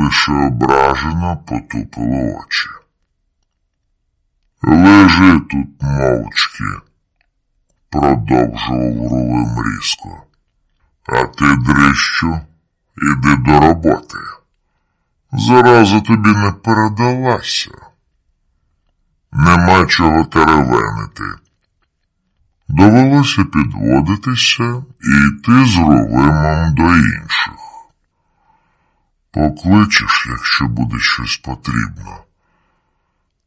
лише ображено потупило очі. Лежи тут мовчки, продовжував рулим різко. А ти, дрищу, іди до роботи. Зараза тобі не передалася. Нема чого теревенити. Довелося підводитися і йти з рулимом до інших. Покличеш, якщо буде щось потрібно,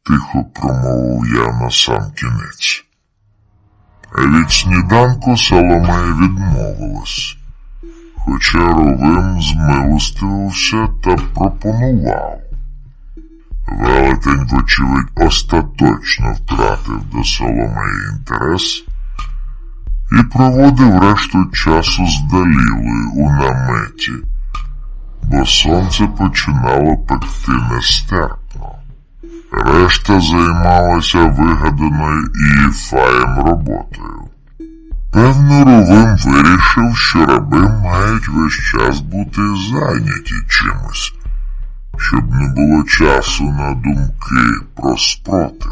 тихо промовив я на сам кінець. Від сніданку Соломея відмовилась, хоча Ровим змилостивився та пропонував. Велетень, вочевидь, остаточно втратив до Соломеї інтерес і проводив решту часу з у наметі, бо сонце починало пекти нестерпно. Решта займалася вигаданою Ієфаєм роботою. Певно, Рувим вирішив, що раби мають весь час бути зайняті чимось, щоб не було часу на думки про спротив.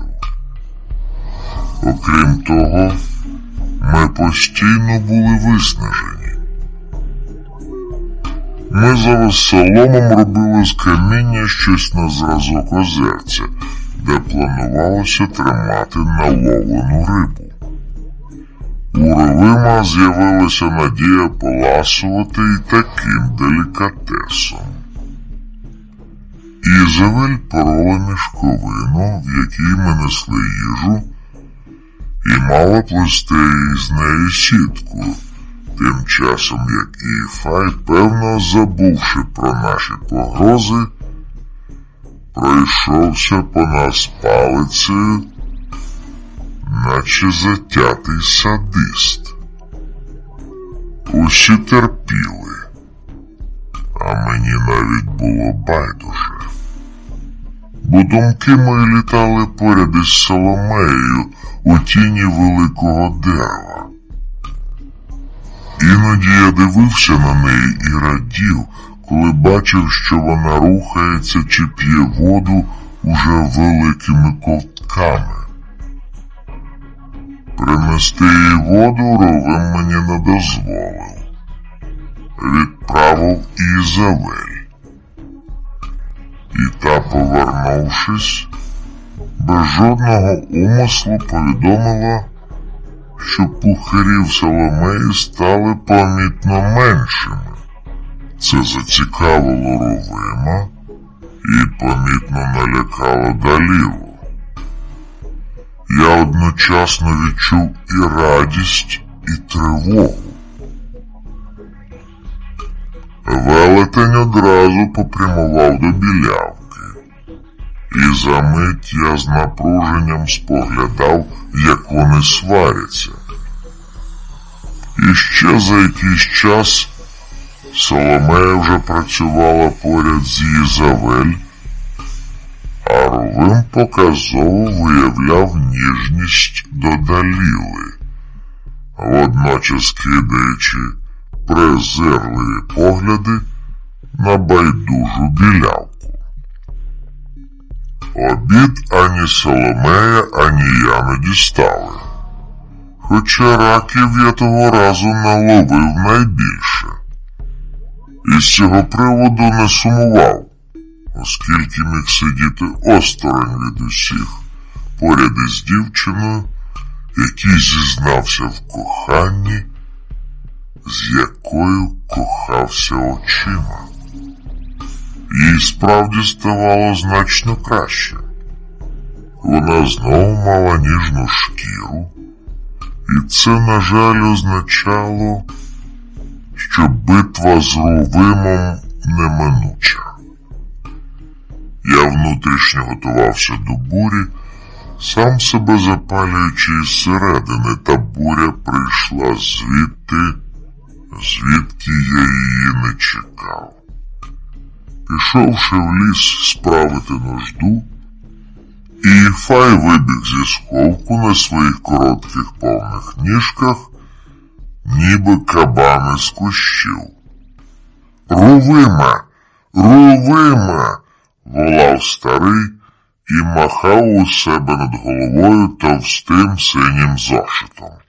Окрім того, ми постійно були виснажені. Ми за веселомом робили з каміння щось на зразок озерця, де планувалося тримати наловлену рибу. У Ровима з'явилася надія поласувати і таким делікатесом. Ізавель порола мішковину, в якій ми несли їжу, і мала плести із неї сітку, часом як Іфай, певно, забувши про наші погрози, пройшовся по нас палицею, наче затятий садист. Усі терпіли, а мені навіть було байдуже. Бо думки мої літали поряд із Соломеєю у тіні великого дерева. Іноді я дивився на неї і радів, коли бачив, що вона рухається чи п'є воду уже великими ковтками. Принести їй воду ровим мені не дозволив. Відправив Ізавель. І та, повернувшись, без жодного умислу повідомила, що пухарів Соломеї стали помітно меншими. Це зацікавило Ровима і помітно налякало Далілу. Я одночасно відчув і радість, і тривогу. Велетень одразу попрямував до білявки, і за мить я з напруженням споглядав, як вони сваряться. І ще за якийсь час Соломея вже працювала поряд з Єзавель, а Рувим показово виявляв ніжність до Даліли, водночас кидаючи презирливі погляди на байдужу білявку. Обід ані Соломея, ані я не дістали, хоча раків я того разу наловив найбільше. І з цього приводу не сумував, оскільки міг сидіти осторонь від усіх, поряд із дівчиною, який зізнався в коханні з якою кохався очима. Їй справді ставало значно краще. Вона знову мала ніжну шкіру, і це, на жаль, означало, що битва з Рувимом неминуча. Я внутрішньо готувався до бурі, сам себе запалюючи із та буря прийшла звідти звідки я її не чекав. Пішовши в ліс справити нужду, і Фай вибіг зі сховку на своїх коротких повних ніжках, ніби кабани з кущів. Рувима, Рувиме. волав старий і махав у себе над головою товстим синім зошитом.